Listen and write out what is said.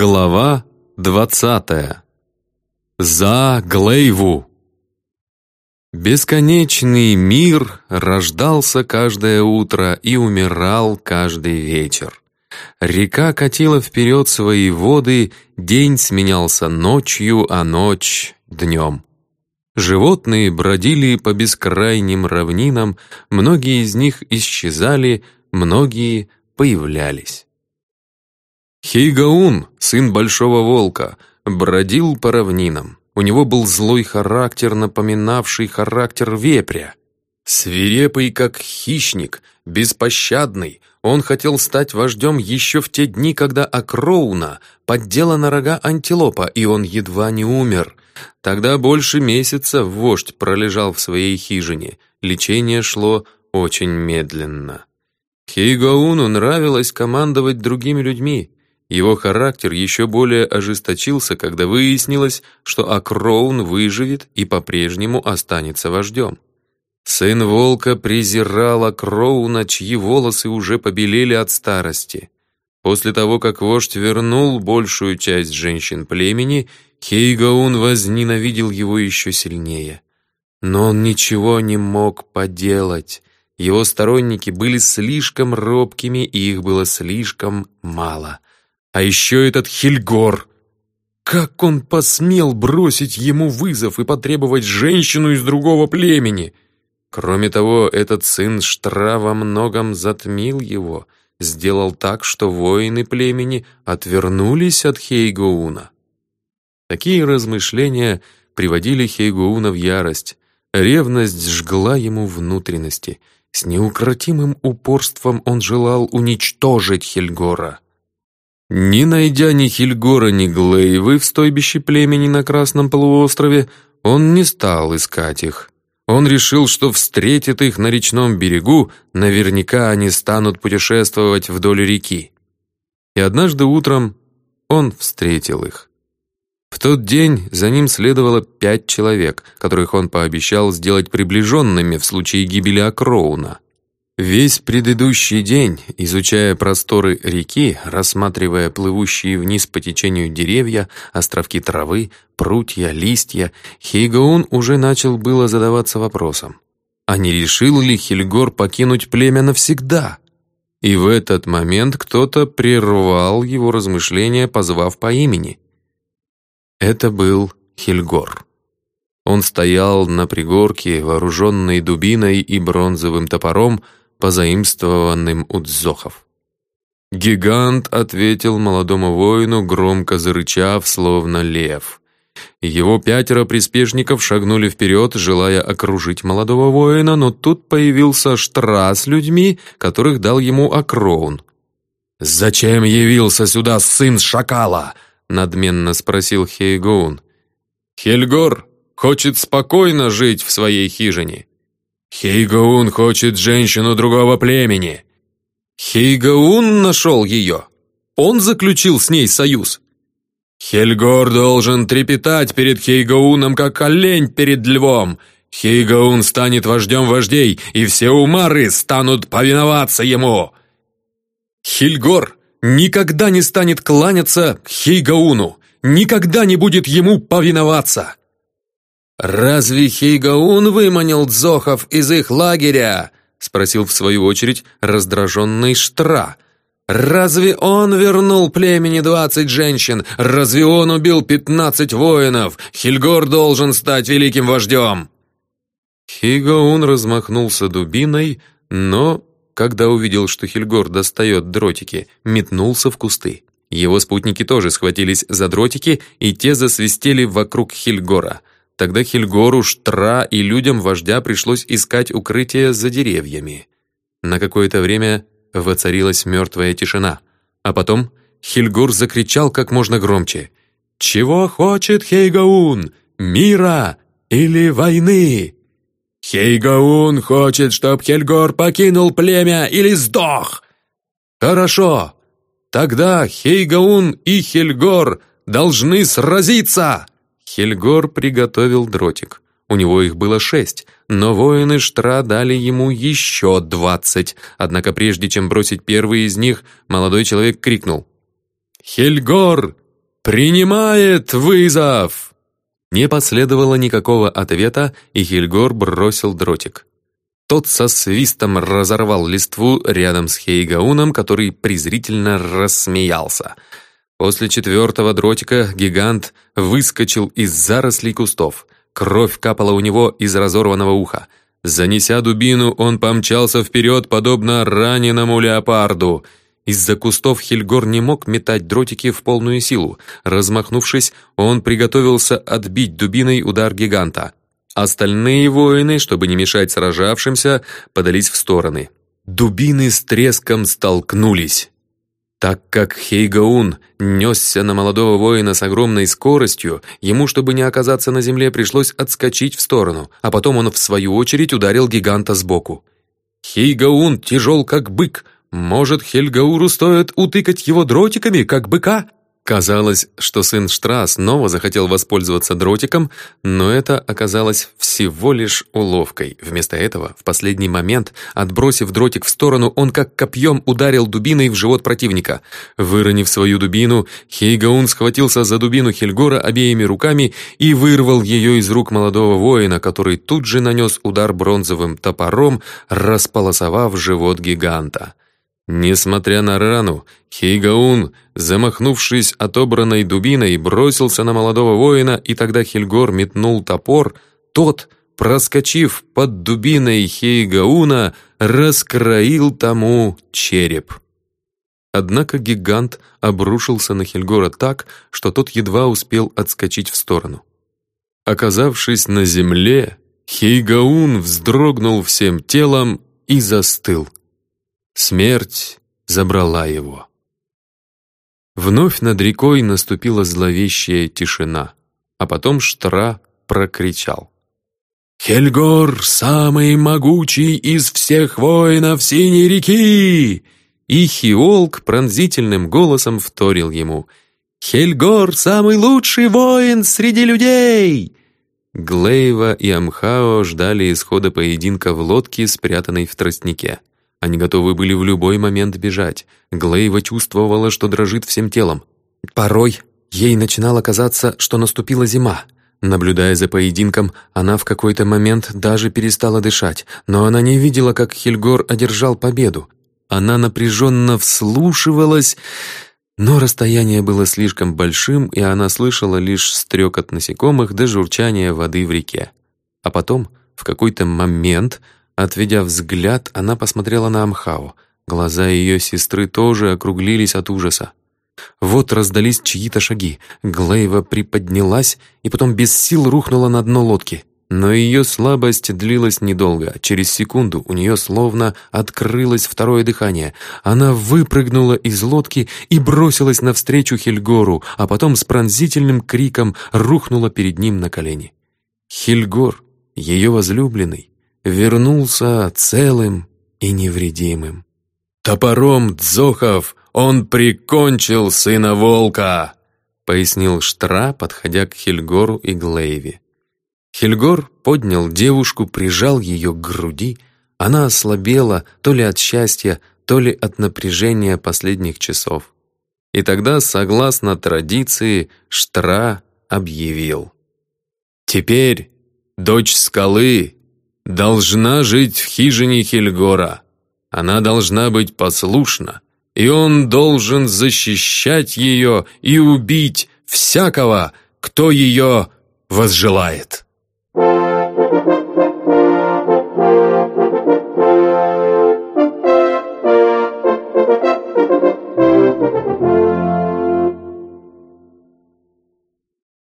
Глава двадцатая. За Глейву. Бесконечный мир рождался каждое утро и умирал каждый вечер. Река катила вперед свои воды, день сменялся ночью, а ночь — днем. Животные бродили по бескрайним равнинам, многие из них исчезали, многие появлялись. Хейгаун, сын Большого Волка, бродил по равнинам. У него был злой характер, напоминавший характер вепря. Свирепый, как хищник, беспощадный, он хотел стать вождем еще в те дни, когда Акроуна поддела на рога антилопа, и он едва не умер. Тогда больше месяца вождь пролежал в своей хижине. Лечение шло очень медленно. Хейгауну нравилось командовать другими людьми. Его характер еще более ожесточился, когда выяснилось, что Акроун выживет и по-прежнему останется вождем. Сын волка презирал Акроуна, чьи волосы уже побелели от старости. После того, как вождь вернул большую часть женщин племени, Хейгаун возненавидел его еще сильнее. Но он ничего не мог поделать. Его сторонники были слишком робкими, и их было слишком мало. А еще этот Хильгор. Как он посмел бросить ему вызов и потребовать женщину из другого племени? Кроме того, этот сын Штра во многом затмил его, сделал так, что воины племени отвернулись от Хейгоуна. Такие размышления приводили Хейгоуна в ярость. Ревность жгла ему внутренности. С неукротимым упорством он желал уничтожить Хельгора. Не найдя ни Хильгора, ни Глейвы в стойбище племени на Красном полуострове, он не стал искать их. Он решил, что встретит их на речном берегу, наверняка они станут путешествовать вдоль реки. И однажды утром он встретил их. В тот день за ним следовало пять человек, которых он пообещал сделать приближенными в случае гибели Акроуна. Весь предыдущий день, изучая просторы реки, рассматривая плывущие вниз по течению деревья, островки травы, прутья, листья, Хейгаун уже начал было задаваться вопросом, а не решил ли Хильгор покинуть племя навсегда? И в этот момент кто-то прервал его размышления, позвав по имени. Это был Хильгор. Он стоял на пригорке, вооруженный дубиной и бронзовым топором, позаимствованным у дзохов. Гигант ответил молодому воину, громко зарычав, словно лев. Его пятеро приспешников шагнули вперед, желая окружить молодого воина, но тут появился Штра с людьми, которых дал ему Акроун. «Зачем явился сюда сын шакала?» — надменно спросил Хейгоун. «Хельгор хочет спокойно жить в своей хижине. Хейгаун хочет женщину другого племени. Хейгаун нашел ее. Он заключил с ней союз. Хельгор должен трепетать перед Хейгауном, как олень перед львом. Хейгаун станет вождем вождей, и все умары станут повиноваться ему. Хельгор никогда не станет кланяться Хейгауну, никогда не будет ему повиноваться. «Разве Хейгаун выманил дзохов из их лагеря?» — спросил в свою очередь раздраженный Штра. «Разве он вернул племени двадцать женщин? Разве он убил пятнадцать воинов? Хильгор должен стать великим вождем!» Хейгаун размахнулся дубиной, но, когда увидел, что Хильгор достает дротики, метнулся в кусты. Его спутники тоже схватились за дротики, и те засвистели вокруг Хильгора — Тогда Хельгору, Штра и людям вождя пришлось искать укрытие за деревьями. На какое-то время воцарилась мертвая тишина. А потом Хильгур закричал как можно громче. «Чего хочет Хейгаун? Мира или войны?» «Хейгаун хочет, чтоб Хельгор покинул племя или сдох!» «Хорошо, тогда Хейгаун и Хельгор должны сразиться!» Хельгор приготовил дротик. У него их было шесть, но воины Штра дали ему еще двадцать. Однако прежде чем бросить первый из них, молодой человек крикнул. «Хельгор, принимает вызов!» Не последовало никакого ответа, и Хильгор бросил дротик. Тот со свистом разорвал листву рядом с Хейгауном, который презрительно рассмеялся. После четвертого дротика гигант выскочил из зарослей кустов. Кровь капала у него из разорванного уха. Занеся дубину, он помчался вперед, подобно раненому леопарду. Из-за кустов Хельгор не мог метать дротики в полную силу. Размахнувшись, он приготовился отбить дубиной удар гиганта. Остальные воины, чтобы не мешать сражавшимся, подались в стороны. Дубины с треском столкнулись. Так как Хейгаун несся на молодого воина с огромной скоростью, ему, чтобы не оказаться на земле, пришлось отскочить в сторону, а потом он, в свою очередь, ударил гиганта сбоку. Хейгаун тяжел, как бык. Может, Хельгауру стоит утыкать его дротиками, как быка? Казалось, что сын Штра снова захотел воспользоваться дротиком, но это оказалось всего лишь уловкой. Вместо этого, в последний момент, отбросив дротик в сторону, он как копьем ударил дубиной в живот противника. Выронив свою дубину, Хейгаун схватился за дубину Хельгора обеими руками и вырвал ее из рук молодого воина, который тут же нанес удар бронзовым топором, располосовав живот гиганта. Несмотря на рану, Хейгаун, замахнувшись отобранной дубиной, бросился на молодого воина, и тогда Хельгор метнул топор. Тот, проскочив под дубиной Хейгауна, раскроил тому череп. Однако гигант обрушился на Хельгора так, что тот едва успел отскочить в сторону. Оказавшись на земле, Хейгаун вздрогнул всем телом и застыл. Смерть забрала его. Вновь над рекой наступила зловещая тишина, а потом Штра прокричал. «Хельгор — самый могучий из всех воинов Синей реки!» И Хиолк пронзительным голосом вторил ему. «Хельгор — самый лучший воин среди людей!» Глейва и Амхао ждали исхода поединка в лодке, спрятанной в тростнике. Они готовы были в любой момент бежать. Глейва чувствовала, что дрожит всем телом. Порой ей начинало казаться, что наступила зима. Наблюдая за поединком, она в какой-то момент даже перестала дышать, но она не видела, как Хельгор одержал победу. Она напряженно вслушивалась, но расстояние было слишком большим, и она слышала лишь стрекот насекомых до журчания воды в реке. А потом, в какой-то момент, Отведя взгляд, она посмотрела на Амхау. Глаза ее сестры тоже округлились от ужаса. Вот раздались чьи-то шаги. Глейва приподнялась и потом без сил рухнула на дно лодки. Но ее слабость длилась недолго. Через секунду у нее словно открылось второе дыхание. Она выпрыгнула из лодки и бросилась навстречу Хельгору, а потом с пронзительным криком рухнула перед ним на колени. Хельгор, ее возлюбленный, вернулся целым и невредимым. «Топором Дзохов он прикончил сына волка!» пояснил Штра, подходя к Хельгору и Глейве. Хельгор поднял девушку, прижал ее к груди. Она ослабела то ли от счастья, то ли от напряжения последних часов. И тогда, согласно традиции, Штра объявил. «Теперь дочь скалы должна жить в хижине Хельгора. Она должна быть послушна, и он должен защищать ее и убить всякого, кто ее возжелает. Thank you.